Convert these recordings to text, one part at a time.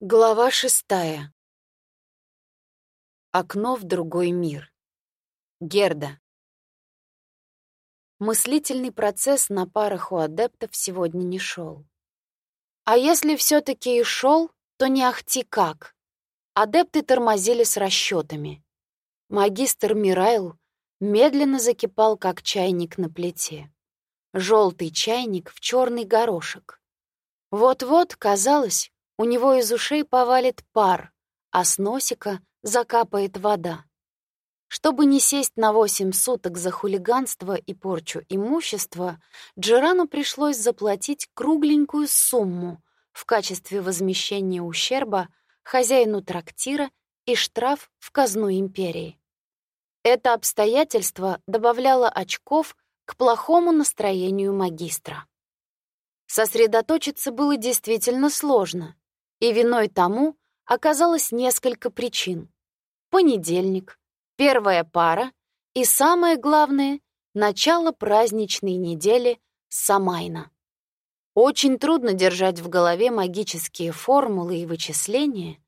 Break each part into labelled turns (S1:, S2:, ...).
S1: Глава шестая. Окно в другой мир. Герда. Мыслительный процесс на парах у адептов сегодня не шел. А если все таки и шел, то не ахти как. Адепты тормозили с расчетами. Магистр Мирайл медленно закипал, как чайник на плите. Желтый чайник в черный горошек. Вот-вот, казалось, у него из ушей повалит пар, а с носика закапает вода. Чтобы не сесть на восемь суток за хулиганство и порчу имущества, Джерану пришлось заплатить кругленькую сумму в качестве возмещения ущерба хозяину трактира и штраф в казну империи. Это обстоятельство добавляло очков к плохому настроению магистра. Сосредоточиться было действительно сложно, и виной тому оказалось несколько причин. Понедельник, первая пара и, самое главное, начало праздничной недели Самайна. Очень трудно держать в голове магические формулы и вычисления,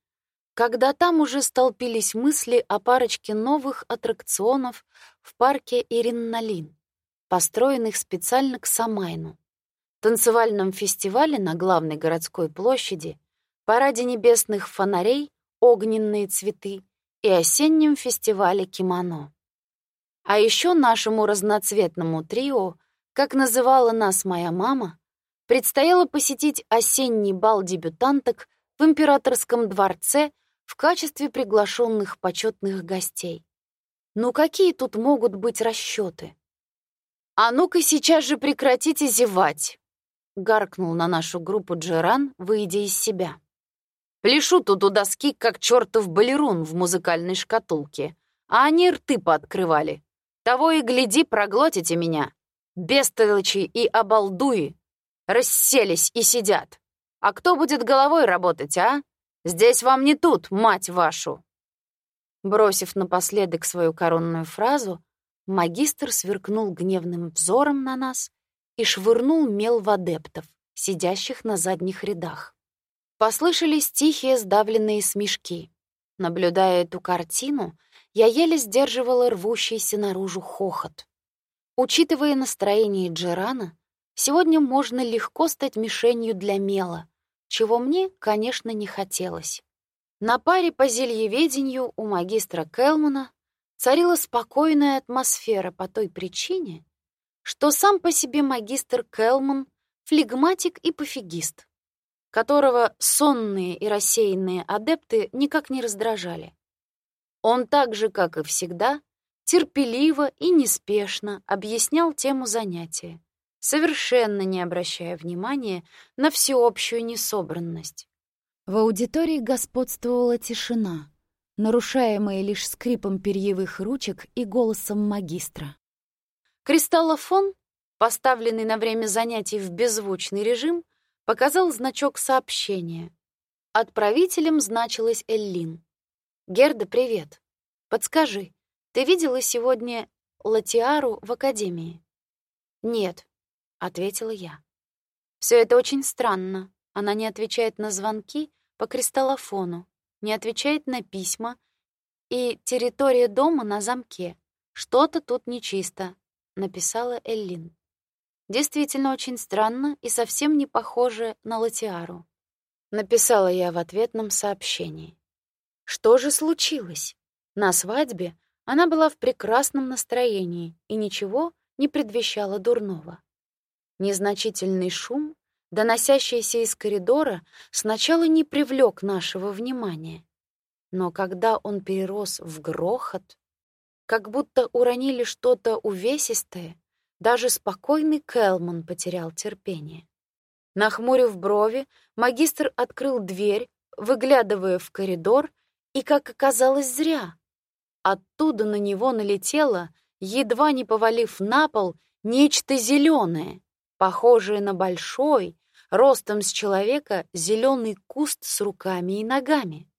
S1: когда там уже столпились мысли о парочке новых аттракционов в парке Иринналин, построенных специально к Самайну, танцевальном фестивале на главной городской площади параде небесных фонарей «Огненные цветы» и осеннем фестивале кимоно. А еще нашему разноцветному трио, как называла нас моя мама, предстояло посетить осенний бал дебютанток в императорском дворце в качестве приглашенных почетных гостей. Ну какие тут могут быть расчеты? «А ну-ка сейчас же прекратите зевать!» — гаркнул на нашу группу Джеран, выйдя из себя. Пляшу тут у доски, как чертов балерун в музыкальной шкатулке, а они рты пооткрывали. Того и гляди, проглотите меня. Бестолочи и обалдуи. Расселись и сидят. А кто будет головой работать, а? Здесь вам не тут, мать вашу. Бросив напоследок свою коронную фразу, магистр сверкнул гневным взором на нас и швырнул мел в адептов, сидящих на задних рядах. Послышались тихие сдавленные смешки. Наблюдая эту картину, я еле сдерживала рвущийся наружу хохот. Учитывая настроение Джерана, сегодня можно легко стать мишенью для мела, чего мне, конечно, не хотелось. На паре по зельеведению у магистра Келмана царила спокойная атмосфера по той причине, что сам по себе магистр Келман — флегматик и пофигист которого сонные и рассеянные адепты никак не раздражали. Он так же, как и всегда, терпеливо и неспешно объяснял тему занятия, совершенно не обращая внимания на всеобщую несобранность. В аудитории господствовала тишина, нарушаемая лишь скрипом перьевых ручек и голосом магистра. Кристаллофон, поставленный на время занятий в беззвучный режим, показал значок сообщения. Отправителем значилась Эллин. «Герда, привет. Подскажи, ты видела сегодня Латиару в академии?» «Нет», — ответила я. Все это очень странно. Она не отвечает на звонки по кристаллофону, не отвечает на письма, и территория дома на замке. Что-то тут нечисто», — написала Эллин. Действительно очень странно и совсем не похоже на Латиару. Написала я в ответном сообщении. Что же случилось? На свадьбе она была в прекрасном настроении и ничего не предвещало дурного. Незначительный шум, доносящийся из коридора, сначала не привлек нашего внимания. Но когда он перерос в грохот, как будто уронили что-то увесистое, даже спокойный Келман потерял терпение. Нахмурив брови, магистр открыл дверь, выглядывая в коридор, и, как оказалось, зря. Оттуда на него налетело, едва не повалив на пол, нечто зеленое, похожее на большой, ростом с человека, зеленый куст с руками и ногами.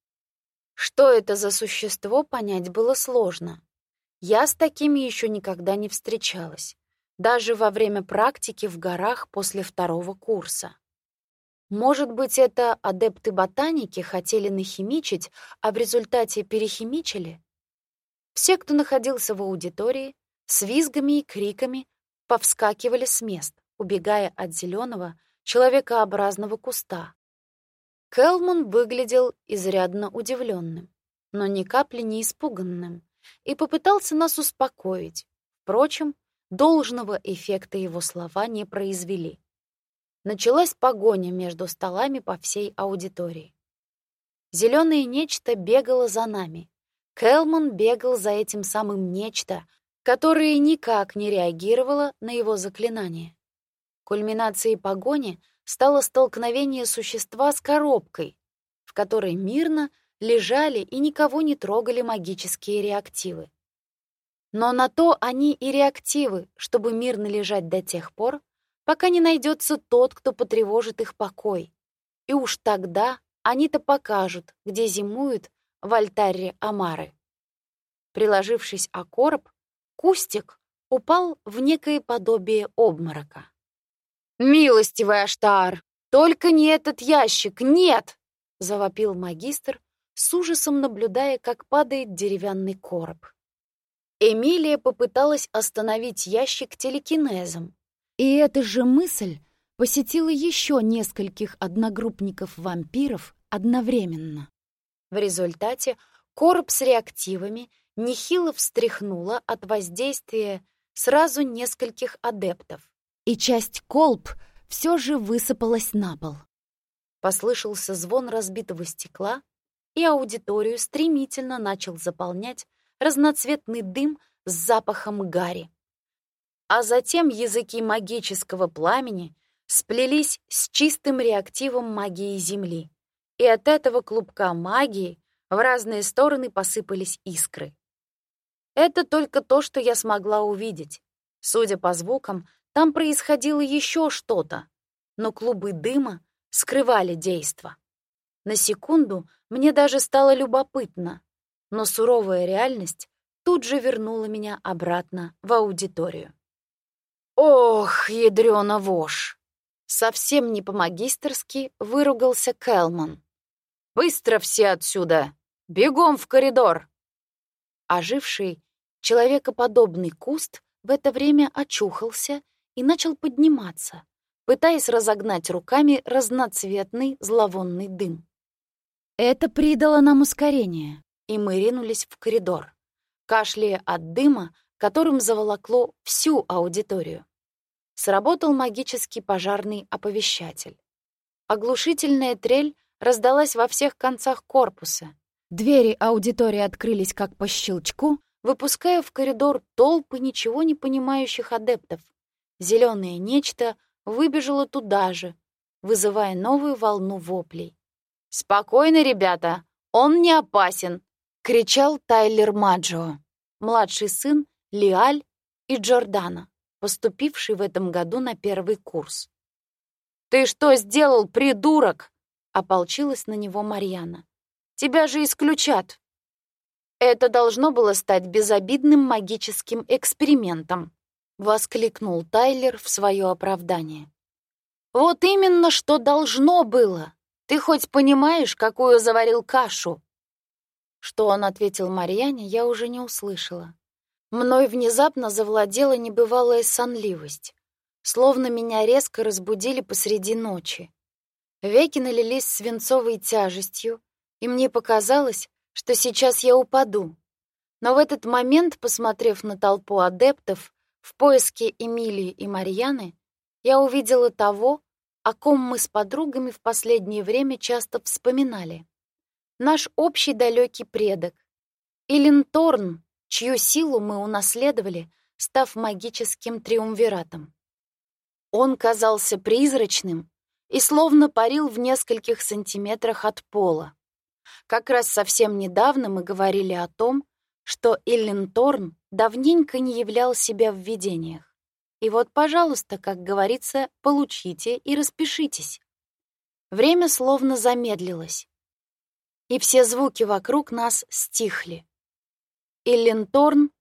S1: Что это за существо, понять было сложно. Я с такими еще никогда не встречалась даже во время практики в горах после второго курса. Может быть, это адепты ботаники хотели нахимичить, а в результате перехимичили? Все, кто находился в аудитории, с визгами и криками повскакивали с мест, убегая от зеленого человекообразного куста. Келман выглядел изрядно удивленным, но ни капли не испуганным, и попытался нас успокоить. Впрочем, должного эффекта его слова не произвели. Началась погоня между столами по всей аудитории. Зеленое нечто бегало за нами. Келман бегал за этим самым нечто, которое никак не реагировало на его заклинание. Кульминацией погони стало столкновение существа с коробкой, в которой мирно лежали и никого не трогали магические реактивы. Но на то они и реактивы, чтобы мирно лежать до тех пор, пока не найдется тот, кто потревожит их покой. И уж тогда они-то покажут, где зимуют в альтаре Амары. Приложившись о короб, кустик упал в некое подобие обморока. «Милостивый Аштар, только не этот ящик, нет!» — завопил магистр, с ужасом наблюдая, как падает деревянный короб. Эмилия попыталась остановить ящик телекинезом. И эта же мысль посетила еще нескольких одногруппников-вампиров одновременно. В результате короб с реактивами нехило встряхнула от воздействия сразу нескольких адептов, и часть колб все же высыпалась на пол. Послышался звон разбитого стекла, и аудиторию стремительно начал заполнять разноцветный дым с запахом гари. А затем языки магического пламени сплелись с чистым реактивом магии Земли, и от этого клубка магии в разные стороны посыпались искры. Это только то, что я смогла увидеть. Судя по звукам, там происходило еще что-то, но клубы дыма скрывали действо. На секунду мне даже стало любопытно, но суровая реальность тут же вернула меня обратно в аудиторию. «Ох, ядрёна вошь!» Совсем не по-магистерски выругался Кэлман. «Быстро все отсюда! Бегом в коридор!» Оживший, человекоподобный куст в это время очухался и начал подниматься, пытаясь разогнать руками разноцветный зловонный дым. Это придало нам ускорение, и мы ринулись в коридор, кашляя от дыма, которым заволокло всю аудиторию. Сработал магический пожарный оповещатель. Оглушительная трель раздалась во всех концах корпуса. Двери аудитории открылись как по щелчку, выпуская в коридор толпы ничего не понимающих адептов. Зеленое нечто выбежало туда же, вызывая новую волну воплей. «Спокойно, ребята, он не опасен!» — кричал Тайлер Маджо, младший сын Лиаль и Джордана, поступивший в этом году на первый курс. «Ты что сделал, придурок?» — ополчилась на него Марьяна. «Тебя же исключат!» «Это должно было стать безобидным магическим экспериментом», — воскликнул Тайлер в свое оправдание. «Вот именно, что должно было!» Ты хоть понимаешь, какую заварил кашу?» Что он ответил Марьяне, я уже не услышала. Мной внезапно завладела небывалая сонливость, словно меня резко разбудили посреди ночи. Веки налились свинцовой тяжестью, и мне показалось, что сейчас я упаду. Но в этот момент, посмотрев на толпу адептов в поиске Эмилии и Марьяны, я увидела того, о ком мы с подругами в последнее время часто вспоминали. Наш общий далекий предок, Илин Торн, чью силу мы унаследовали, став магическим триумвиратом. Он казался призрачным и словно парил в нескольких сантиметрах от пола. Как раз совсем недавно мы говорили о том, что Иллин Торн давненько не являл себя в видениях. И вот, пожалуйста, как говорится, получите и распишитесь. Время словно замедлилось, и все звуки вокруг нас стихли. Иллен Торн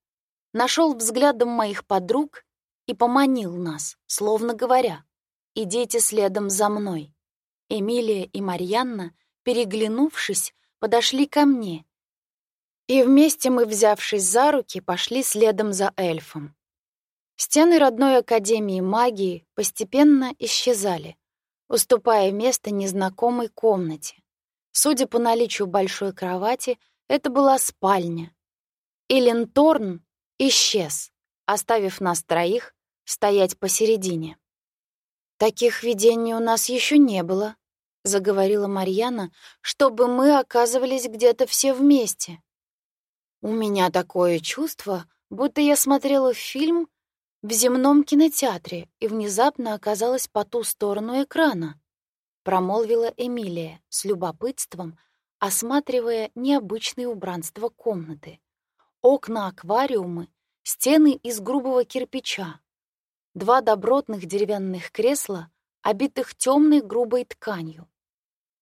S1: нашел взглядом моих подруг и поманил нас, словно говоря, «Идите следом за мной». Эмилия и Марьянна, переглянувшись, подошли ко мне. И вместе мы, взявшись за руки, пошли следом за эльфом. Стены родной Академии магии постепенно исчезали, уступая место незнакомой комнате. Судя по наличию большой кровати, это была спальня. И Ленторн исчез, оставив нас троих стоять посередине. «Таких видений у нас еще не было», — заговорила Марьяна, «чтобы мы оказывались где-то все вместе. У меня такое чувство, будто я смотрела фильм в земном кинотеатре и внезапно оказалась по ту сторону экрана», — промолвила Эмилия с любопытством, осматривая необычное убранство комнаты. Окна аквариумы, стены из грубого кирпича, два добротных деревянных кресла, обитых темной грубой тканью.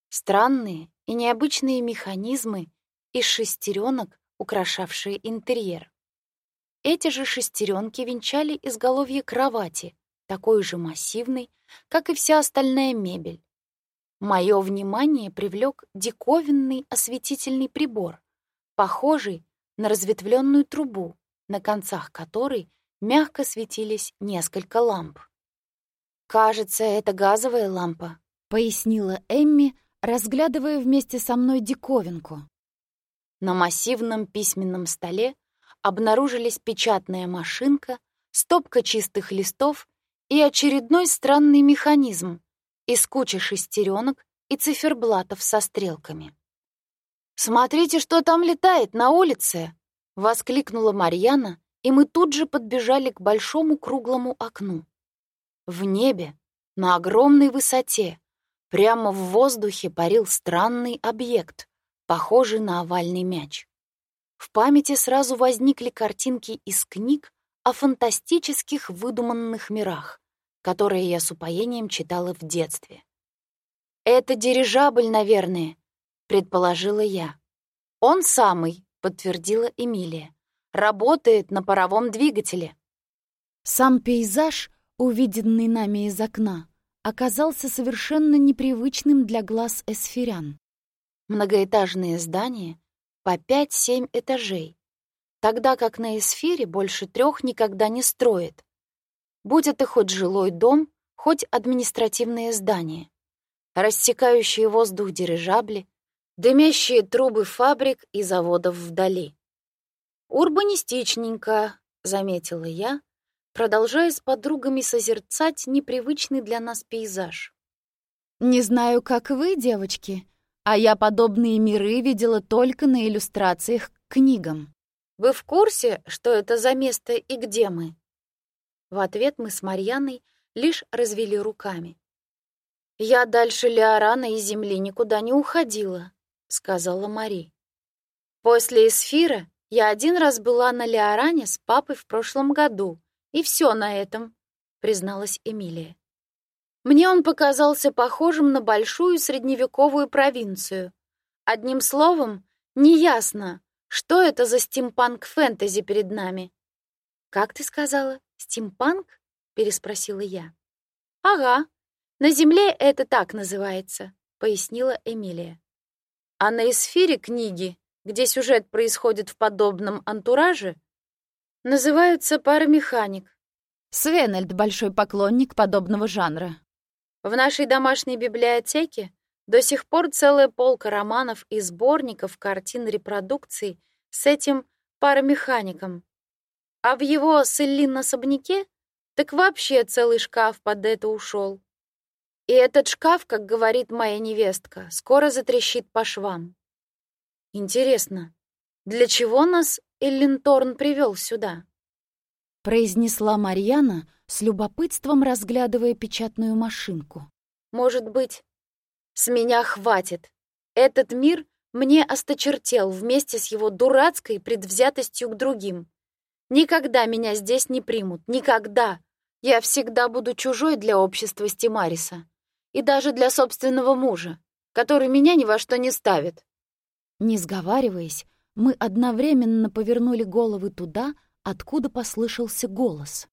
S1: Странные и необычные механизмы из шестеренок, украшавшие интерьер. Эти же шестеренки венчали изголовье кровати, такой же массивной, как и вся остальная мебель. Мое внимание привлек диковинный осветительный прибор, похожий на разветвленную трубу, на концах которой мягко светились несколько ламп. «Кажется, это газовая лампа», — пояснила Эмми, разглядывая вместе со мной диковинку. На массивном письменном столе обнаружились печатная машинка, стопка чистых листов и очередной странный механизм из кучи шестеренок и циферблатов со стрелками. «Смотрите, что там летает на улице!» — воскликнула Марьяна, и мы тут же подбежали к большому круглому окну. В небе, на огромной высоте, прямо в воздухе парил странный объект, похожий на овальный мяч. В памяти сразу возникли картинки из книг о фантастических выдуманных мирах, которые я с упоением читала в детстве. «Это дирижабль, наверное», — предположила я. «Он самый», — подтвердила Эмилия работает на паровом двигателе. Сам пейзаж, увиденный нами из окна, оказался совершенно непривычным для глаз эсфирян. Многоэтажные здания по 5-7 этажей, тогда как на эсфире больше трех никогда не строят. Будь это хоть жилой дом, хоть административное здание. Рассекающие воздух дирижабли, дымящие трубы фабрик и заводов вдали. «Урбанистичненько», — заметила я, продолжая с подругами созерцать непривычный для нас пейзаж. «Не знаю, как вы, девочки, а я подобные миры видела только на иллюстрациях к книгам. Вы в курсе, что это за место и где мы?» В ответ мы с Марьяной лишь развели руками. «Я дальше Леорана и Земли никуда не уходила», — сказала Мари. «После эсфира я один раз была на Леоране с папой в прошлом году, и все на этом, призналась Эмилия. Мне он показался похожим на большую средневековую провинцию. Одним словом, неясно, что это за стимпанк-фэнтези перед нами. Как ты сказала, стимпанк? переспросила я. Ага, на Земле это так называется, пояснила Эмилия. А на эсфире книги где сюжет происходит в подобном антураже, называются парамеханик. Свенельд — большой поклонник подобного жанра. В нашей домашней библиотеке до сих пор целая полка романов и сборников картин репродукций с этим парамехаником. А в его Селлин-особняке так вообще целый шкаф под это ушел. И этот шкаф, как говорит моя невестка, скоро затрещит по швам. Интересно, для чего нас Эллинторн привел сюда? произнесла Марьяна с любопытством разглядывая печатную машинку. Может быть, с меня хватит. Этот мир мне осточертел вместе с его дурацкой предвзятостью к другим. Никогда меня здесь не примут, никогда. Я всегда буду чужой для общества Стимариса и даже для собственного мужа, который меня ни во что не ставит. Не сговариваясь, мы одновременно повернули головы туда, откуда послышался голос.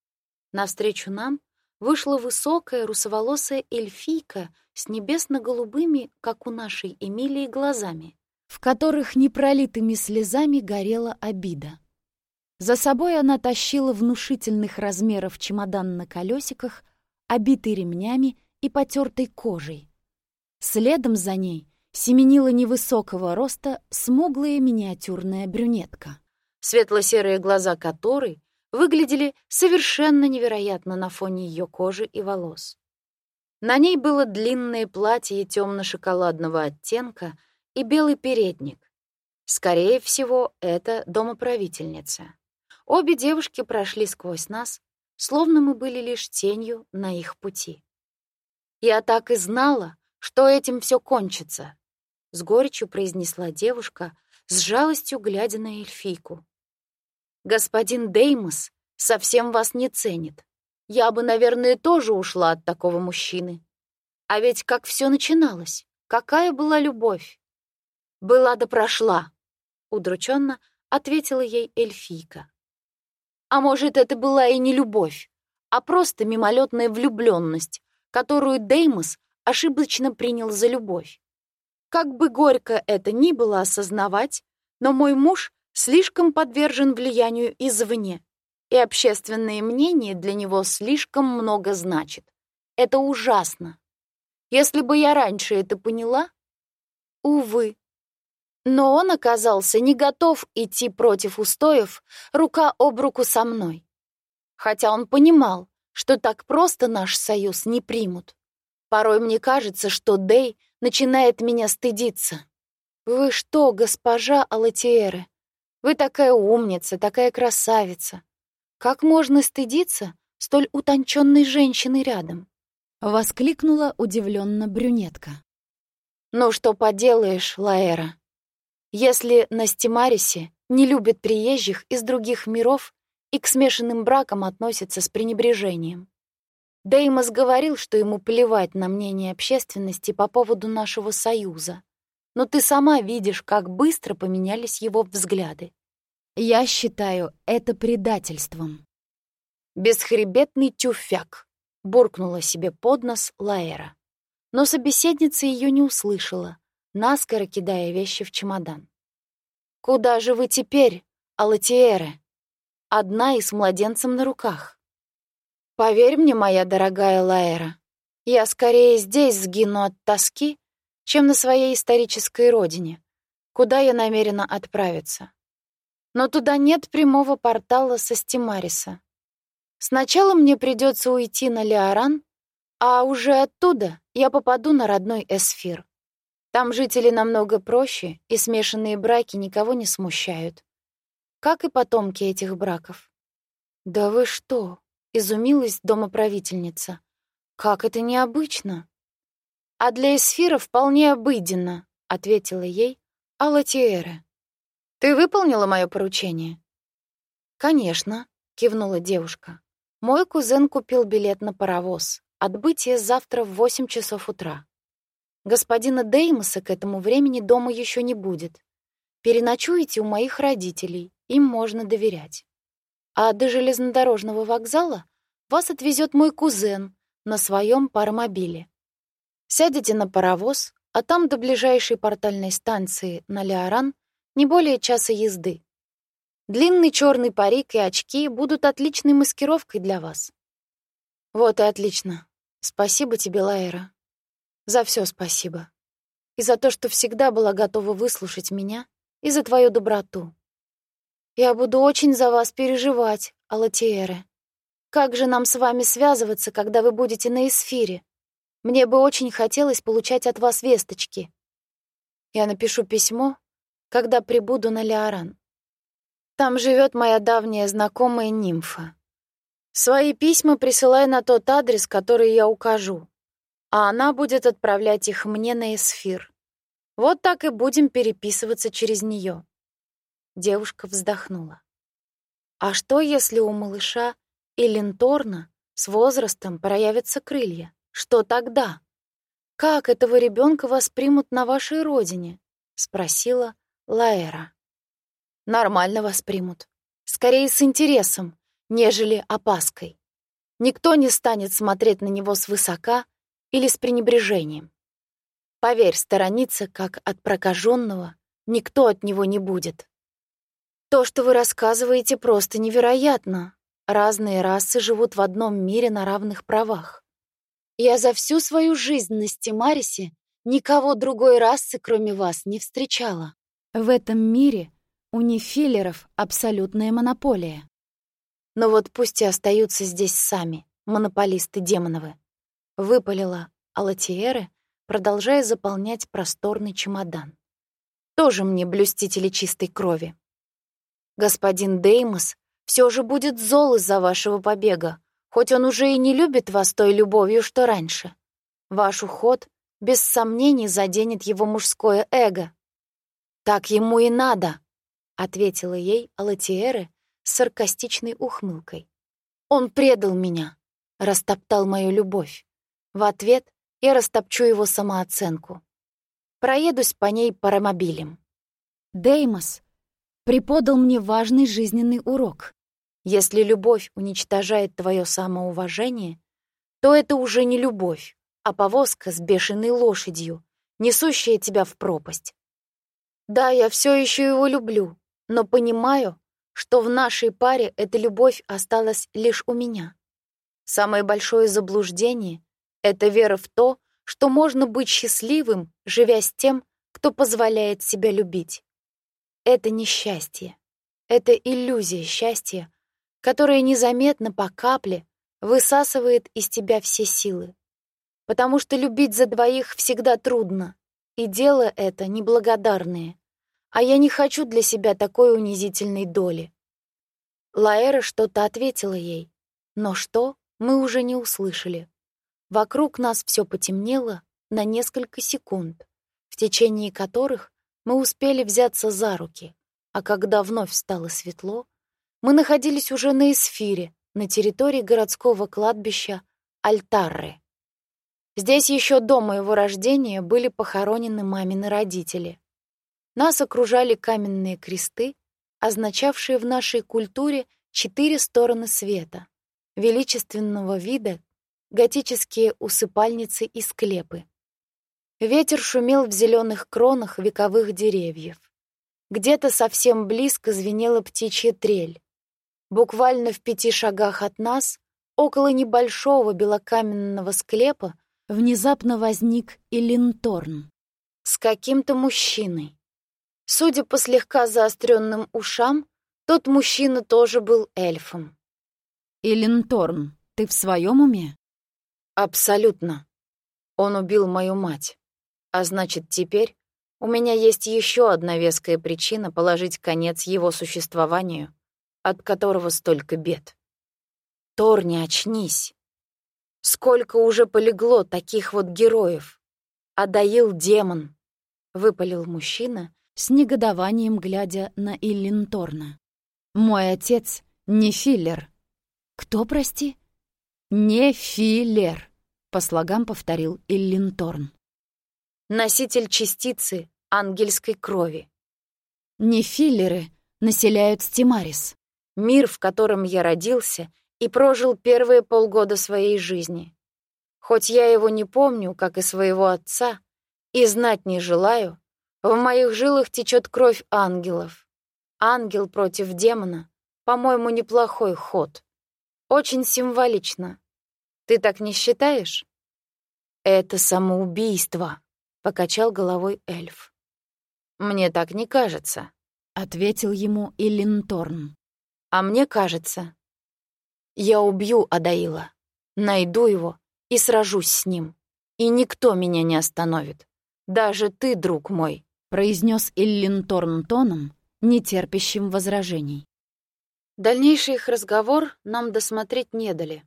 S1: Навстречу нам вышла высокая русоволосая эльфийка с небесно-голубыми, как у нашей Эмилии, глазами, в которых непролитыми слезами горела обида. За собой она тащила внушительных размеров чемодан на колесиках, обитый ремнями и потертой кожей. Следом за ней семенила невысокого роста смуглая миниатюрная брюнетка, светло-серые глаза которой выглядели совершенно невероятно на фоне ее кожи и волос. На ней было длинное платье темно-шоколадного оттенка и белый передник. Скорее всего, это домоправительница. Обе девушки прошли сквозь нас, словно мы были лишь тенью на их пути. Я так и знала, что этим все кончится, с горечью произнесла девушка, с жалостью глядя на эльфийку. Господин Деймос совсем вас не ценит. Я бы, наверное, тоже ушла от такого мужчины. А ведь как все начиналось? Какая была любовь? Была да прошла, удрученно ответила ей эльфийка. А может, это была и не любовь, а просто мимолетная влюбленность, которую Деймос ошибочно принял за любовь. Как бы горько это ни было осознавать, но мой муж слишком подвержен влиянию извне, и общественное мнение для него слишком много значит. Это ужасно. Если бы я раньше это поняла, увы. Но он оказался не готов идти против устоев рука об руку со мной. Хотя он понимал, что так просто наш союз не примут. Порой мне кажется, что Дэй начинает меня стыдиться. «Вы что, госпожа Алатиэры? Вы такая умница, такая красавица. Как можно стыдиться столь утонченной женщины рядом?» Воскликнула удивленно брюнетка. «Ну что поделаешь, Лаэра? Если на Стимарисе не любят приезжих из других миров и к смешанным бракам относятся с пренебрежением. Деймос говорил, что ему плевать на мнение общественности по поводу нашего союза но ты сама видишь, как быстро поменялись его взгляды. Я считаю это предательством. Бесхребетный тюфяк, буркнула себе под нос Лаэра. Но собеседница ее не услышала, наскоро кидая вещи в чемодан. «Куда же вы теперь, Алатиэры?» Одна и с младенцем на руках. «Поверь мне, моя дорогая Лаэра, я скорее здесь сгину от тоски, чем на своей исторической родине, куда я намерена отправиться. Но туда нет прямого портала со Стимариса. Сначала мне придется уйти на Леоран, а уже оттуда я попаду на родной Эсфир. Там жители намного проще, и смешанные браки никого не смущают. Как и потомки этих браков. «Да вы что?» — изумилась домоправительница. «Как это необычно!» «А для эсфира вполне обыденно», — ответила ей Алатиэра. «Ты выполнила мое поручение?» «Конечно», — кивнула девушка. «Мой кузен купил билет на паровоз. Отбытие завтра в восемь часов утра. Господина Деймоса к этому времени дома еще не будет. Переночуете у моих родителей, им можно доверять. А до железнодорожного вокзала вас отвезет мой кузен на своем паромобиле. Сядете на паровоз, а там до ближайшей портальной станции на Леоран не более часа езды. Длинный черный парик и очки будут отличной маскировкой для вас. Вот и отлично. Спасибо тебе, Лаэра. За все спасибо. И за то, что всегда была готова выслушать меня, и за твою доброту. Я буду очень за вас переживать, Алатиэры. Как же нам с вами связываться, когда вы будете на эсфире? Мне бы очень хотелось получать от вас весточки. Я напишу письмо, когда прибуду на Леоран. Там живет моя давняя знакомая нимфа. Свои письма присылай на тот адрес, который я укажу, а она будет отправлять их мне на эсфир. Вот так и будем переписываться через нее. Девушка вздохнула. А что, если у малыша и Ленторна с возрастом проявятся крылья? Что тогда? Как этого ребенка воспримут на вашей родине? спросила Лаэра. Нормально воспримут. Скорее с интересом, нежели опаской. Никто не станет смотреть на него свысока или с пренебрежением. Поверь, сторониться, как от прокаженного, никто от него не будет. То, что вы рассказываете, просто невероятно. Разные расы живут в одном мире на равных правах. Я за всю свою жизнь на Стимарисе никого другой расы, кроме вас, не встречала. В этом мире у нефиллеров абсолютная монополия. Но вот пусть и остаются здесь сами, монополисты демоновы. Выпалила Алатиэры, продолжая заполнять просторный чемодан. Тоже мне блюстители чистой крови. Господин Деймос все же будет зол из-за вашего побега, хоть он уже и не любит вас той любовью, что раньше. Ваш уход без сомнений заденет его мужское эго. «Так ему и надо», — ответила ей Алатиэры с саркастичной ухмылкой. «Он предал меня, растоптал мою любовь. В ответ я растопчу его самооценку. Проедусь по ней паромобилем». Деймос преподал мне важный жизненный урок. Если любовь уничтожает твое самоуважение, то это уже не любовь, а повозка с бешеной лошадью, несущая тебя в пропасть. Да, я все еще его люблю, но понимаю, что в нашей паре эта любовь осталась лишь у меня. Самое большое заблуждение — это вера в то, что можно быть счастливым, живя с тем, кто позволяет себя любить. Это не счастье. Это иллюзия счастья, которая незаметно по капле высасывает из тебя все силы. Потому что любить за двоих всегда трудно, и дело это неблагодарное. А я не хочу для себя такой унизительной доли. Лаэра что-то ответила ей, но что, мы уже не услышали. Вокруг нас все потемнело на несколько секунд, в течение которых мы успели взяться за руки, а когда вновь стало светло, мы находились уже на Эсфире, на территории городского кладбища Альтарры. Здесь еще до моего рождения были похоронены мамины родители. Нас окружали каменные кресты, означавшие в нашей культуре четыре стороны света, величественного вида, готические усыпальницы и склепы. Ветер шумел в зеленых кронах вековых деревьев. Где-то совсем близко звенела птичья трель. Буквально в пяти шагах от нас, около небольшого белокаменного склепа, внезапно возник Иллинторн с каким-то мужчиной. Судя по слегка заостренным ушам, тот мужчина тоже был эльфом.
S2: «Элленторн, ты в своем уме?»
S1: «Абсолютно. Он убил мою мать. А значит, теперь у меня есть еще одна веская причина положить конец его существованию, от которого столько бед. Торни, очнись. Сколько уже полегло таких вот героев. Адаил демон, — выпалил мужчина, с негодованием глядя на Иллинторна. «Мой отец не филлер». «Кто, прости?» «Не филлер», — по слогам повторил Иллинторн. «Носитель частицы ангельской крови». «Нефиллеры населяют Стимарис, мир, в котором я родился и прожил первые полгода своей жизни. Хоть я его не помню, как и своего отца, и знать не желаю, в моих жилах течет кровь ангелов. Ангел против демона, по-моему, неплохой ход. Очень символично. Ты так не считаешь? Это самоубийство, покачал головой эльф. Мне так не кажется, ответил ему Иллинторн. А мне кажется, я убью Адаила, найду его и сражусь с ним, и никто меня не остановит. Даже ты, друг мой произнес Иллинторн тоном, нетерпящим возражений. Дальнейший их разговор нам досмотреть не дали.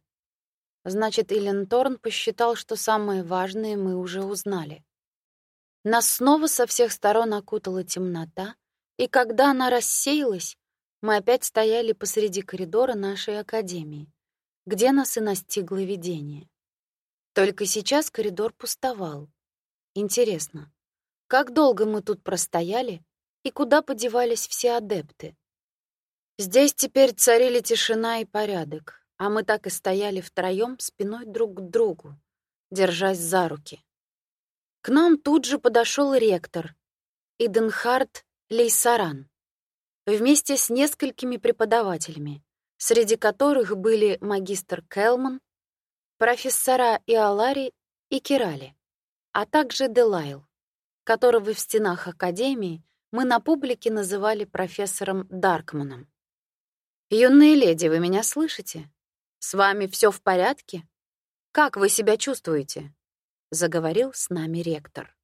S1: Значит, Иллинторн посчитал, что самое важное мы уже узнали. Нас снова со всех сторон окутала темнота, и когда она рассеялась, мы опять стояли посреди коридора нашей академии, где нас и настигло видение. Только сейчас коридор пустовал. Интересно, как долго мы тут простояли и куда подевались все адепты? Здесь теперь царили тишина и порядок. А мы так и стояли втроем спиной друг к другу, держась за руки. К нам тут же подошел ректор Иденхард Лейсаран вместе с несколькими преподавателями, среди которых были магистр Келман, профессора Иолари и Кирали, а также Делайл, которого в стенах Академии мы на публике называли профессором Даркманом. «Юные леди, вы меня слышите? С вами все в порядке? Как вы себя чувствуете?» — заговорил с нами ректор.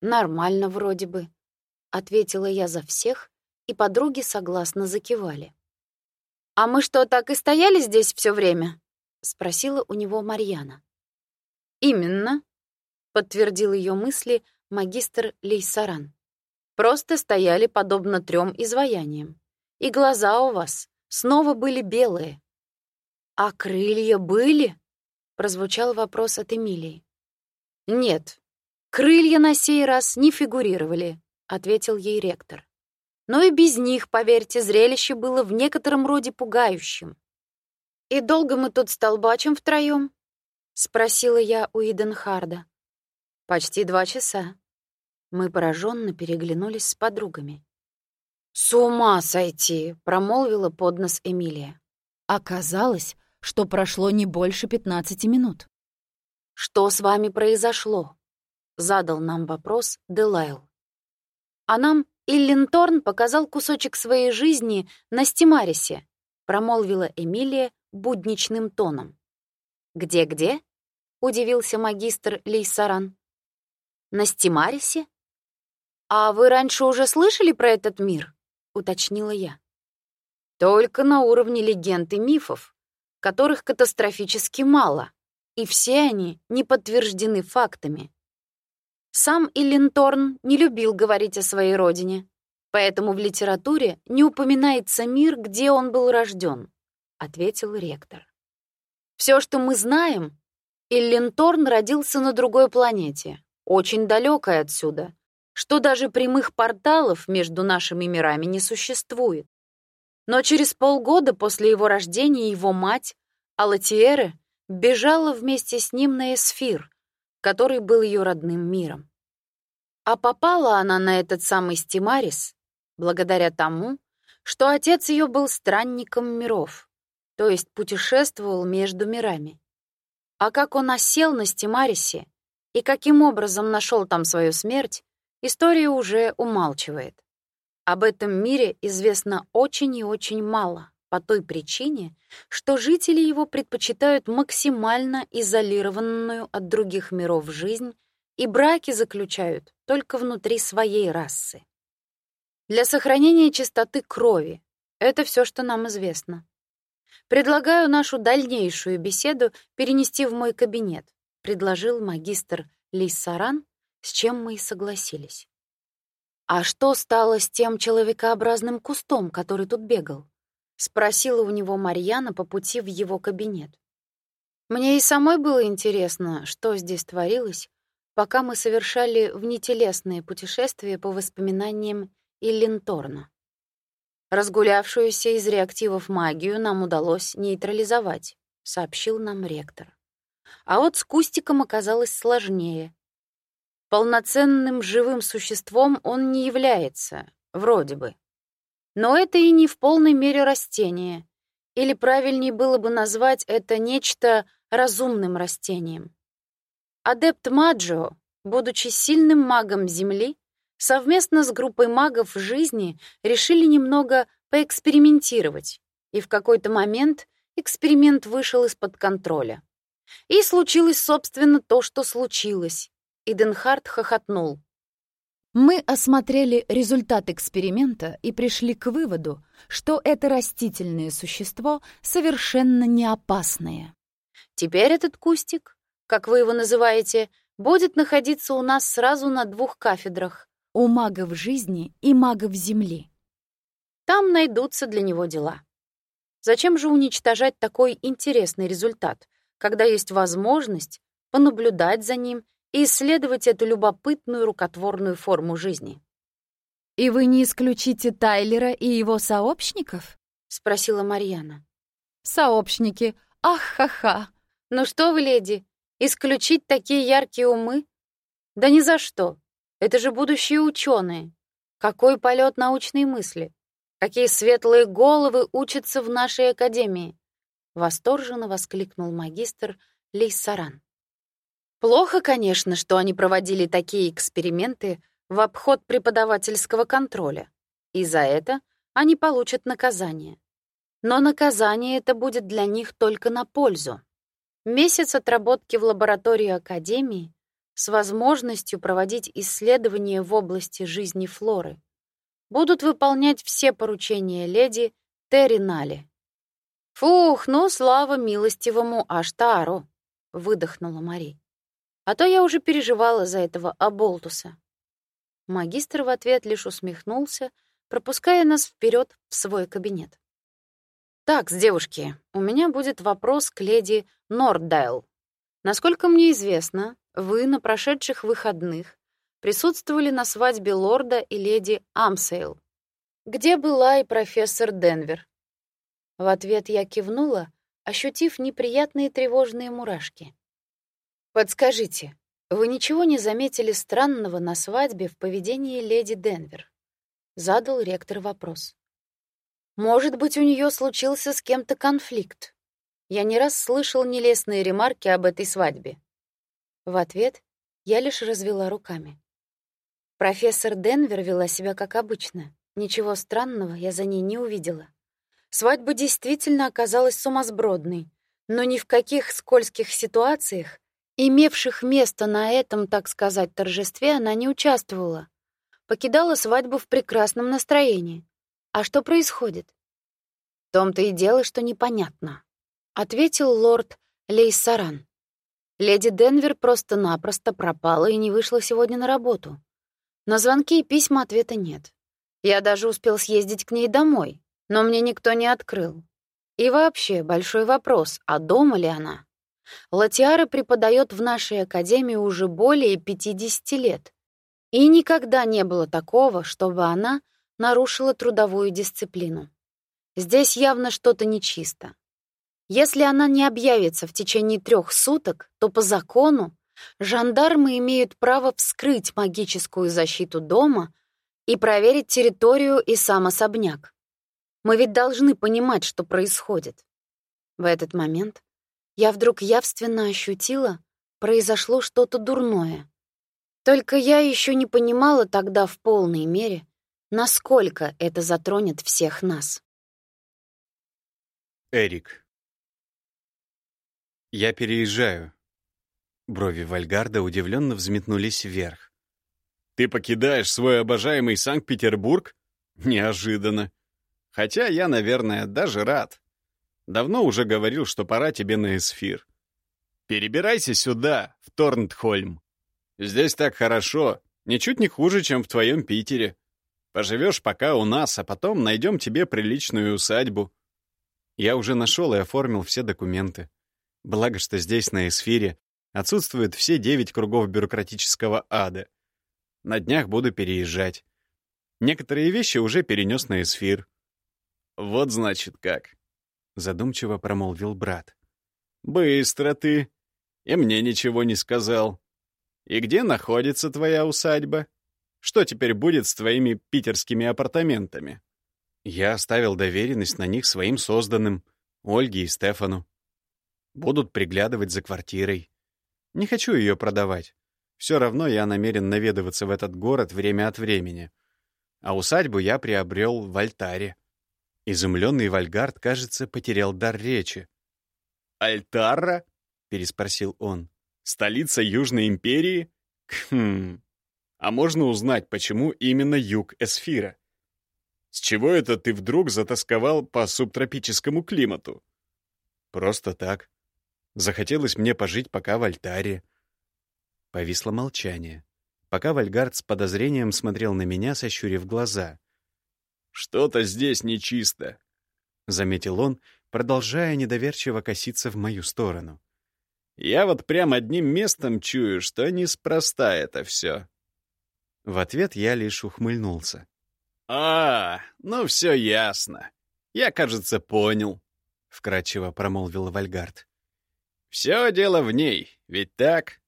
S1: «Нормально вроде бы», — ответила я за всех, и подруги согласно закивали. «А мы что, так и стояли здесь все время?» — спросила у него Марьяна. «Именно», — подтвердил ее мысли магистр Лейсаран. «Просто стояли подобно трем изваяниям. И глаза у вас снова были белые». «А крылья были?» — прозвучал вопрос от Эмилии. «Нет, крылья на сей раз не фигурировали», — ответил ей ректор. Но и без них, поверьте, зрелище было в некотором роде пугающим. «И долго мы тут столбачим втроем?» — спросила я у Иденхарда. «Почти два часа». Мы пораженно переглянулись с подругами. «С ума сойти!» — промолвила под нос Эмилия.
S2: Оказалось, что прошло не больше пятнадцати минут.
S1: «Что с вами произошло?» — задал нам вопрос Делайл. А нам Иллинторн показал кусочек своей жизни на Стимарисе, промолвила Эмилия будничным тоном. «Где-где?» — удивился магистр Лейсаран. «На Стимарисе? А вы раньше уже слышали про этот мир?» — уточнила я. «Только на уровне легенд и мифов, которых катастрофически мало, и все они не подтверждены фактами», сам Иллинторн не любил говорить о своей родине, поэтому в литературе не упоминается мир, где он был рожден, ответил ректор. Все, что мы знаем, Иллинторн родился на другой планете, очень далекой отсюда, что даже прямых порталов между нашими мирами не существует. Но через полгода после его рождения его мать, Алатиэре, бежала вместе с ним на Эсфир, который был ее родным миром. А попала она на этот самый Стимарис благодаря тому, что отец ее был странником миров, то есть путешествовал между мирами. А как он осел на Стимарисе и каким образом нашел там свою смерть, история уже умалчивает. Об этом мире известно очень и очень мало по той причине, что жители его предпочитают максимально изолированную от других миров жизнь и браки заключают только внутри своей расы. Для сохранения чистоты крови это все, что нам известно. Предлагаю нашу дальнейшую беседу перенести в мой кабинет, предложил магистр Лиссаран, с чем мы и согласились. А что стало с тем человекообразным кустом, который тут бегал? — спросила у него Марьяна по пути в его кабинет. Мне и самой было интересно, что здесь творилось, пока мы совершали внетелесное путешествие по воспоминаниям Иллинторна. Разгулявшуюся из реактивов магию нам удалось нейтрализовать, сообщил нам ректор. А вот с кустиком оказалось сложнее. Полноценным живым существом он не является, вроде бы. Но это и не в полной мере растение. Или правильнее было бы назвать это нечто разумным растением. Адепт Маджио, будучи сильным магом Земли, совместно с группой магов жизни решили немного поэкспериментировать, и в какой-то момент эксперимент вышел из-под контроля. И случилось, собственно, то, что случилось. И Денхард хохотнул.
S2: Мы осмотрели результат эксперимента и пришли к выводу, что это растительное существо совершенно не опасное.
S1: Теперь этот кустик, как вы его называете, будет находиться у нас сразу на двух кафедрах.
S2: У магов жизни и магов земли.
S1: Там найдутся для него дела. Зачем же уничтожать такой интересный результат, когда есть возможность понаблюдать за ним и исследовать эту любопытную рукотворную форму жизни.
S2: «И вы не исключите Тайлера и его сообщников?» — спросила Марьяна. Сообщники. Ах-ха-ха.
S1: Ну что вы, леди, исключить такие яркие умы? Да ни за что. Это же будущие ученые. Какой полет научной мысли. Какие светлые головы учатся в нашей академии. Восторженно воскликнул магистр Лейсаран. Плохо, конечно, что они проводили такие эксперименты в обход преподавательского контроля. И за это они получат наказание. Но наказание это будет для них только на пользу. Месяц отработки в лаборатории Академии с возможностью проводить исследования в области жизни флоры будут выполнять все поручения леди Теринали. «Фух, ну, слава милостивому Аштару!» — выдохнула Мари. «А то я уже переживала за этого Аболтуса». Магистр в ответ лишь усмехнулся, пропуская нас вперед в свой кабинет. Так, девушки, у меня будет вопрос к леди Нордайл. Насколько мне известно, вы на прошедших выходных присутствовали на свадьбе лорда и леди Амсейл. Где была и профессор Денвер? В ответ я кивнула, ощутив неприятные тревожные мурашки. Подскажите, вы ничего не заметили странного на свадьбе в поведении леди Денвер? Задал ректор вопрос. Может быть, у нее случился с кем-то конфликт. Я не раз слышал нелестные ремарки об этой свадьбе. В ответ я лишь развела руками. Профессор Денвер вела себя как обычно. Ничего странного я за ней не увидела. Свадьба действительно оказалась сумасбродной, но ни в каких скользких ситуациях, имевших место на этом, так сказать, торжестве, она не участвовала. Покидала свадьбу в прекрасном настроении. А что происходит? В том-то и дело, что непонятно, ответил лорд Лейсаран. Леди Денвер просто-напросто пропала и не вышла сегодня на работу. На звонки и письма ответа нет. Я даже успел съездить к ней домой, но мне никто не открыл. И вообще, большой вопрос, а дома ли она? Латиара преподает в нашей академии уже более 50 лет. И никогда не было такого, чтобы она нарушила трудовую дисциплину. Здесь явно что-то нечисто. Если она не объявится в течение трех суток, то по закону жандармы имеют право вскрыть магическую защиту дома и проверить территорию и сам особняк. Мы ведь должны понимать, что происходит. В этот момент я вдруг явственно ощутила, произошло что-то дурное. Только я еще не понимала тогда в полной мере, насколько это затронет всех нас.
S3: Эрик. Я переезжаю. Брови Вальгарда удивленно взметнулись вверх. Ты покидаешь свой обожаемый Санкт-Петербург? Неожиданно. Хотя я, наверное, даже рад. Давно уже говорил, что пора тебе на эсфир. Перебирайся сюда, в Торнтхольм. Здесь так хорошо, ничуть не хуже, чем в твоем Питере. Поживешь пока у нас, а потом найдем тебе приличную усадьбу. Я уже нашел и оформил все документы. Благо, что здесь, на Эсфире, отсутствуют все девять кругов бюрократического ада. На днях буду переезжать. Некоторые вещи уже перенес на Эсфир. «Вот значит как», — задумчиво промолвил брат. «Быстро ты. И мне ничего не сказал. И где находится твоя усадьба?» Что теперь будет с твоими питерскими апартаментами? Я оставил доверенность на них своим созданным, Ольге и Стефану. Будут приглядывать за квартирой. Не хочу ее продавать. Все равно я намерен наведываться в этот город время от времени. А усадьбу я приобрел в Альтаре. Изумленный Вальгард, кажется, потерял дар речи. «Альтара?» — переспросил он. «Столица Южной империи? Хм, а можно узнать, почему именно юг Эсфира? С чего это ты вдруг затасковал по субтропическому климату? Просто так. Захотелось мне пожить пока в альтаре. Повисло молчание, пока Вальгард с подозрением смотрел на меня, сощурив глаза. «Что-то здесь нечисто», — заметил он, продолжая недоверчиво коситься в мою сторону. «Я вот прям одним местом чую, что неспроста это все». В ответ я лишь ухмыльнулся. «А, ну все ясно. Я, кажется, понял. вкрадчиво промолвил Вальгард.
S4: «Все дело в ней, ведь так?»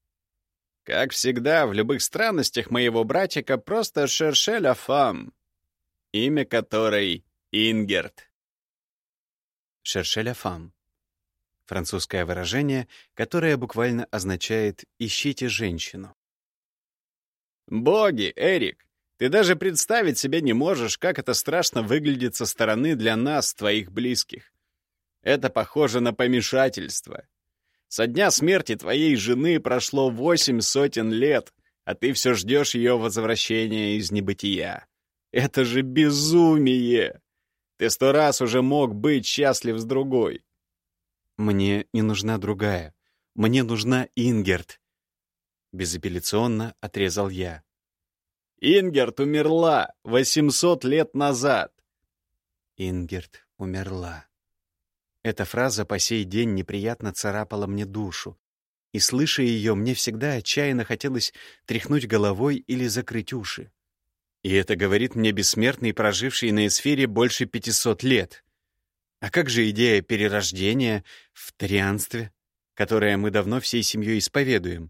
S4: Как всегда, в любых странностях моего братика просто Шершеля Фам, имя которой Ингерт.
S3: Шершеля Фам. Французское выражение, которое буквально означает «ищите женщину».
S4: «Боги, Эрик, ты даже представить себе не можешь, как это страшно выглядит со стороны для нас, твоих близких. Это похоже на помешательство. Со дня смерти твоей жены прошло восемь сотен лет, а ты все ждешь ее возвращения из небытия. Это же безумие! Ты сто раз уже мог быть счастлив с другой.
S3: Мне не нужна другая. Мне нужна Ингерт. Безапелляционно отрезал я.
S4: Ингерт умерла 800 лет назад.
S3: Ингерт умерла. Эта фраза по сей день неприятно царапала мне душу, и, слыша ее, мне всегда отчаянно хотелось тряхнуть головой или закрыть уши. И это говорит мне бессмертный, проживший на эсфере больше 500 лет. А как же идея перерождения в тарианстве, которое мы давно всей семьей исповедуем?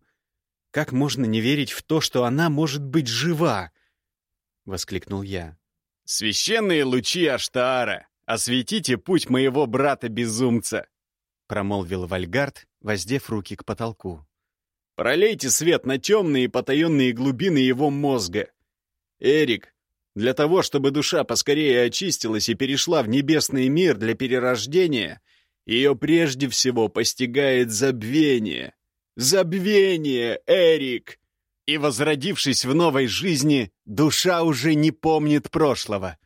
S3: Как можно не верить в то, что она может быть жива? — воскликнул я.
S4: «Священные лучи Аштаара! «Осветите путь моего брата-безумца!»
S3: — промолвил Вальгард, воздев руки к потолку.
S4: «Пролейте свет на темные потаенные глубины его мозга. Эрик, для того, чтобы душа поскорее очистилась и перешла в небесный мир для перерождения, ее прежде всего постигает забвение. Забвение, Эрик! И, возродившись в новой жизни, душа уже не помнит прошлого.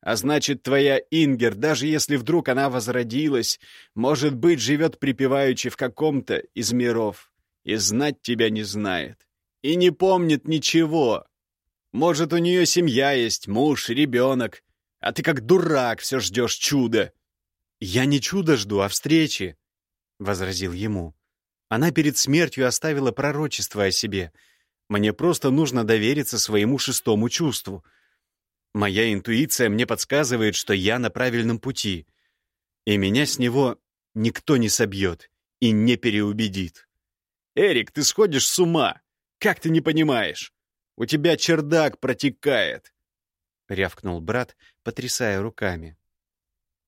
S4: А значит, твоя Ингер, даже если вдруг она возродилась, может быть, живет припеваючи в каком-то из миров, и знать тебя не знает, и не помнит ничего. Может, у нее семья есть, муж, ребенок, а ты как дурак все ждешь чуда.
S3: «Я не чудо жду, а встречи», — возразил ему. «Она перед смертью оставила пророчество о себе. Мне просто нужно довериться своему шестому чувству — Моя интуиция мне подсказывает, что я на правильном пути, и меня с него никто не собьет и не переубедит.
S4: «Эрик, ты сходишь с ума! Как ты не понимаешь? У тебя чердак протекает!» — рявкнул брат, потрясая руками.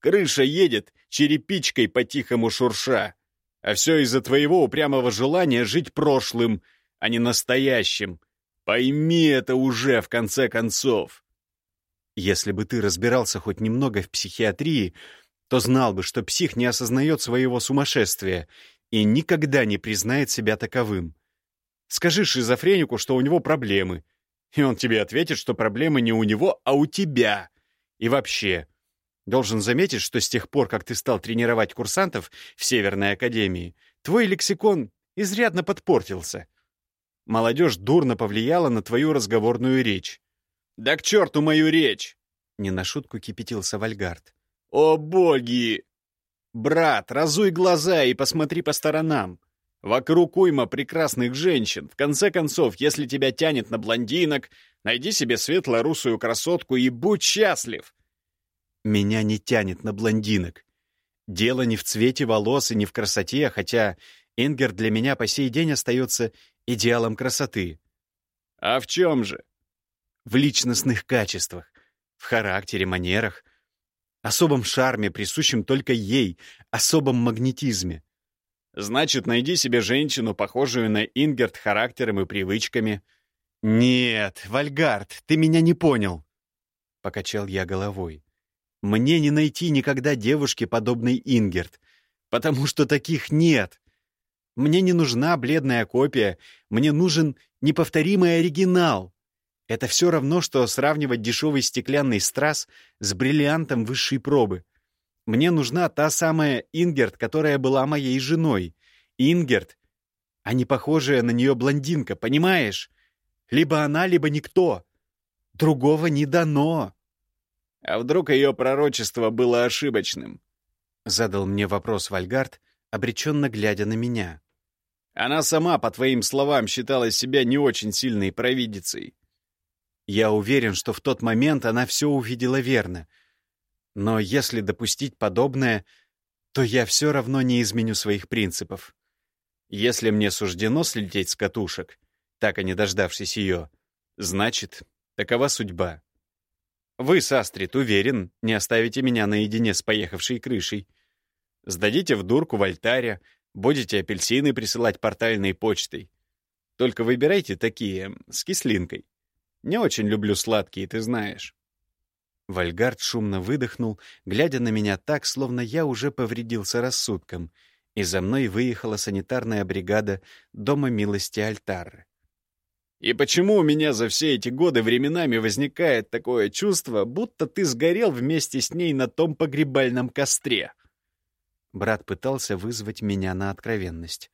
S4: «Крыша едет, черепичкой по-тихому шурша, а все из-за твоего упрямого желания жить прошлым, а не настоящим. Пойми это уже, в конце концов!»
S3: Если бы ты разбирался хоть немного в психиатрии, то знал бы, что псих не осознает своего сумасшествия и никогда не признает себя таковым. Скажи шизофренику, что у него проблемы, и он тебе ответит, что проблемы не у него, а у тебя. И вообще, должен заметить, что с тех пор, как ты стал тренировать курсантов в Северной Академии, твой лексикон изрядно подпортился. Молодежь дурно повлияла на твою разговорную речь.
S4: «Да к черту мою речь!»
S3: Не на шутку кипятился Вальгард.
S4: «О боги! Брат, разуй глаза и посмотри по сторонам. Вокруг уйма прекрасных женщин. В конце концов, если тебя тянет на блондинок, найди себе светло-русую красотку и будь счастлив!»
S3: «Меня не тянет на блондинок. Дело не в цвете волос и не в красоте, хотя Ингер для меня по сей день остается идеалом красоты».
S4: «А в чем же?»
S3: в личностных качествах, в характере, манерах, особом шарме, присущем только ей, особом магнетизме.
S4: Значит, найди себе женщину, похожую на Ингерт характером и привычками.
S3: Нет, Вальгард, ты меня не понял. Покачал я головой. Мне не найти никогда девушки, подобной Ингерт, потому что таких нет. Мне не нужна бледная копия, мне нужен неповторимый оригинал. Это все равно, что сравнивать дешевый стеклянный страз с бриллиантом высшей пробы. Мне нужна та самая Ингерт, которая была моей женой. Ингерт, а не похожая на нее блондинка, понимаешь? Либо она, либо никто. Другого не дано.
S4: А вдруг ее пророчество было ошибочным?
S3: Задал мне вопрос Вальгард, обреченно глядя на меня.
S4: Она сама, по твоим словам, считала себя не очень сильной провидицей.
S3: Я уверен, что в тот момент она все увидела верно. Но если допустить подобное, то я все равно не изменю своих принципов. Если мне суждено слететь с катушек, так и не дождавшись ее, значит, такова судьба. Вы, Састрит, уверен, не оставите меня наедине с поехавшей крышей. Сдадите в дурку в альтаре, будете апельсины присылать портальной почтой. Только выбирайте такие, с кислинкой. Не очень люблю сладкие, ты знаешь. Вальгард шумно выдохнул, глядя на меня так, словно я уже повредился рассудком, и за мной выехала санитарная бригада Дома милости Альтары. «И почему у меня за все эти годы временами возникает такое чувство, будто ты сгорел вместе с ней на том погребальном костре?» Брат пытался вызвать меня на откровенность.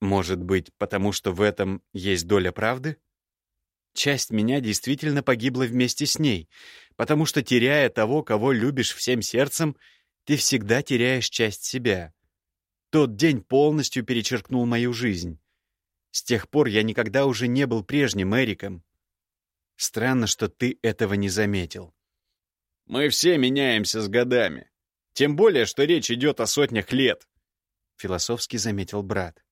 S3: «Может быть, потому что в этом есть доля правды?» Часть меня действительно погибла вместе с ней, потому что, теряя того, кого любишь всем сердцем, ты всегда теряешь часть себя. Тот день полностью перечеркнул мою жизнь. С тех пор я никогда уже не был прежним Эриком. Странно, что ты этого не заметил.
S4: Мы все меняемся с годами. Тем более, что речь идет о сотнях лет, — философски заметил брат.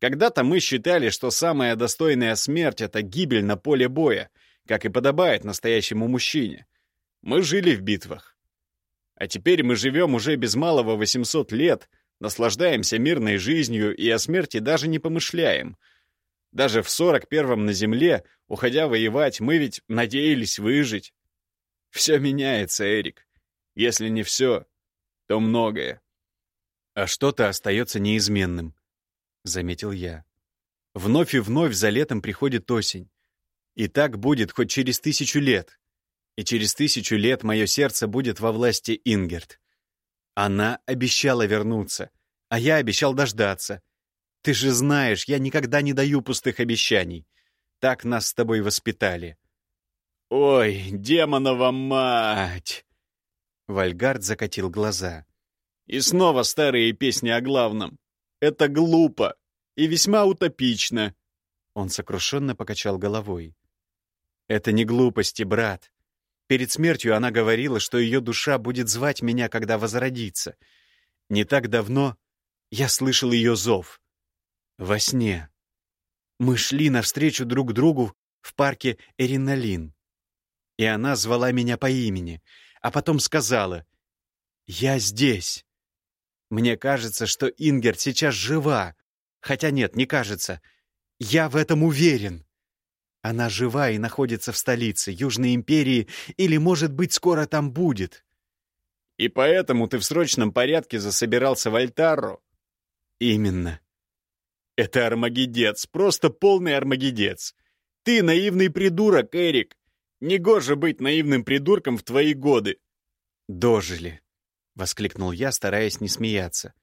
S4: Когда-то мы считали, что самая достойная смерть — это гибель на поле боя, как и подобает настоящему мужчине. Мы жили в битвах. А теперь мы живем уже без малого 800 лет, наслаждаемся мирной жизнью и о смерти даже не помышляем. Даже в 41-м на земле, уходя воевать, мы ведь надеялись выжить. Все меняется, Эрик. Если не все, то многое.
S3: А что-то остается неизменным —— заметил я. «Вновь и вновь за летом приходит осень. И так будет хоть через тысячу лет. И через тысячу лет мое сердце будет во власти Ингерт. Она обещала вернуться, а я обещал дождаться. Ты же знаешь, я никогда не даю пустых обещаний. Так нас с тобой воспитали».
S4: «Ой, демонова мать!»
S3: Вальгард закатил глаза.
S4: «И снова старые песни о главном. Это глупо и весьма утопично.
S3: Он сокрушенно покачал головой. Это не глупости, брат. Перед смертью она говорила, что ее душа будет звать меня, когда возродится. Не так давно я слышал ее зов. Во сне. Мы шли навстречу друг другу в парке Эриналин. И она звала меня по имени, а потом сказала «Я здесь». Мне кажется, что Ингерт сейчас жива. Хотя нет, не кажется. Я в этом уверен. Она жива и находится в столице Южной империи, или, может быть, скоро там будет.
S4: И поэтому ты в срочном порядке засобирался в Альтару?
S3: Именно.
S4: Это армагедец, просто полный армагедец. Ты наивный придурок, Эрик. Негоже быть наивным придурком в твои годы.
S3: Дожили. — воскликнул я, стараясь не смеяться.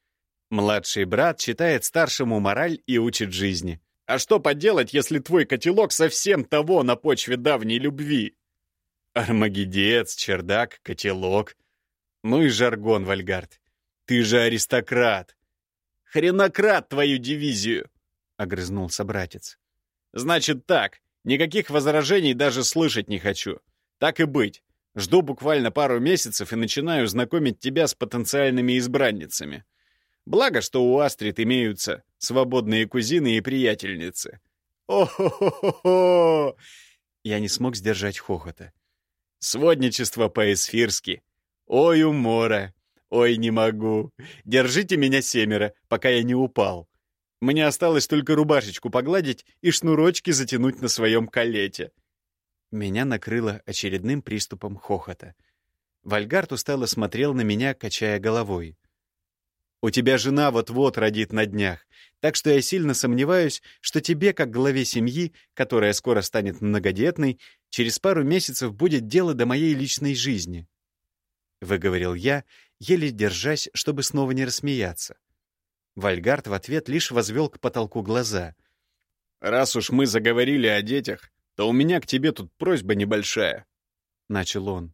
S3: «Младший брат читает старшему мораль и учит жизни».
S4: «А что поделать, если твой котелок совсем того на почве давней любви?»
S3: «Армагедец, чердак, котелок. Ну и жаргон, Вальгард. Ты же аристократ!»
S4: «Хренократ твою дивизию!» — огрызнулся братец. «Значит так, никаких возражений даже слышать не хочу. Так и быть. Жду буквально пару месяцев и начинаю знакомить тебя с потенциальными избранницами. Благо, что у Астрид имеются свободные кузины и приятельницы. О-хо-хо-хо!
S3: Я не смог сдержать хохота.
S4: Сводничество по-эсфирски. Ой, умора. Ой, не могу. Держите меня семеро, пока я не упал. Мне осталось только рубашечку погладить и шнурочки затянуть на своем калете.
S3: Меня накрыло очередным приступом хохота. Вальгард устало смотрел на меня, качая головой. «У тебя жена вот-вот родит на днях, так что я сильно сомневаюсь, что тебе, как главе семьи, которая скоро станет многодетной, через пару месяцев будет дело до моей личной жизни», — выговорил я, еле держась, чтобы снова не рассмеяться. Вальгард в ответ лишь возвел к потолку глаза.
S4: «Раз уж мы заговорили о детях, то у меня к тебе тут просьба небольшая», — начал он.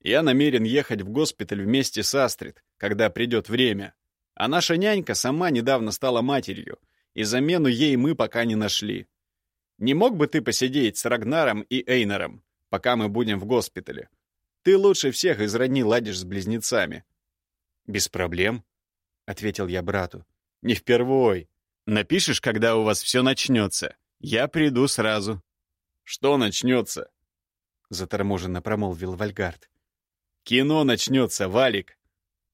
S4: «Я намерен ехать в госпиталь вместе с Астрид, когда придет время. А наша нянька сама недавно стала матерью, и замену ей мы пока не нашли. Не мог бы ты посидеть с Рагнаром и Эйнаром, пока мы будем в госпитале? Ты лучше всех из родни ладишь с близнецами».
S3: «Без проблем», — ответил я брату. «Не впервой. Напишешь, когда у вас все начнется. Я приду сразу». «Что начнется?» — заторможенно промолвил Вальгард. «Кино начнется, Валик!» —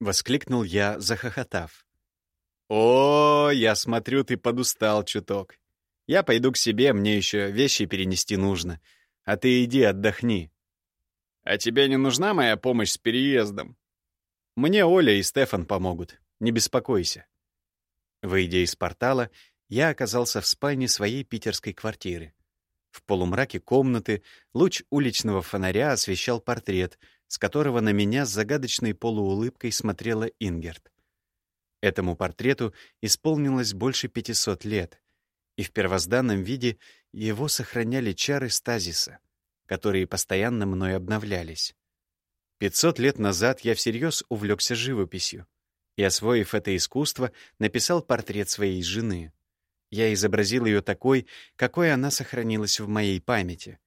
S3: воскликнул я, захохотав. «О, я смотрю, ты подустал чуток. Я пойду к себе, мне еще вещи перенести нужно. А ты иди отдохни». «А тебе не нужна моя помощь с переездом?» «Мне Оля и Стефан помогут, не беспокойся». Выйдя из портала, я оказался в спальне своей питерской квартиры. В полумраке комнаты луч уличного фонаря освещал портрет, с которого на меня с загадочной полуулыбкой смотрела Ингерт. Этому портрету исполнилось больше 500 лет, и в первозданном виде его сохраняли чары стазиса, которые постоянно мной обновлялись. 500 лет назад я всерьез увлекся живописью и, освоив это искусство, написал портрет своей жены. Я изобразил ее такой, какой она сохранилась в моей памяти.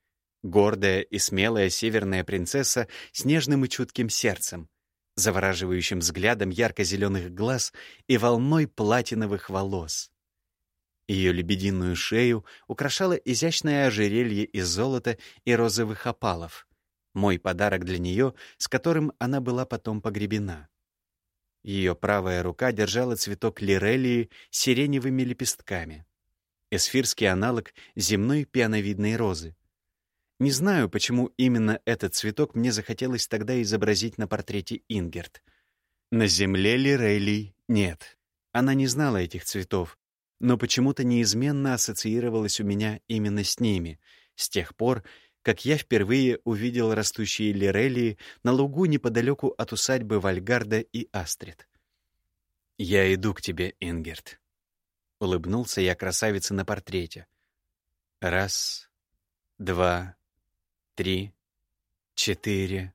S3: Гордая и смелая северная принцесса с нежным и чутким сердцем, завораживающим взглядом ярко-зеленых глаз и волной платиновых волос. Ее лебединую шею украшало изящное ожерелье из золота и розовых опалов, мой подарок для нее, с которым она была потом погребена. Ее правая рука держала цветок лирелии с сиреневыми лепестками. Эсфирский аналог земной пиановидной розы. Не знаю, почему именно этот цветок мне захотелось тогда изобразить на портрете Ингерт. На земле лирелий нет. Она не знала этих цветов, но почему-то неизменно ассоциировалась у меня именно с ними, с тех пор, как я впервые увидел растущие лирелии на лугу неподалеку от усадьбы Вальгарда и Астрид. «Я иду к тебе, Ингерт», — улыбнулся я красавице на портрете. «Раз, два, три, четыре,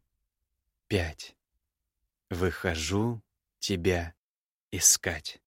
S3: пять. Выхожу тебя искать».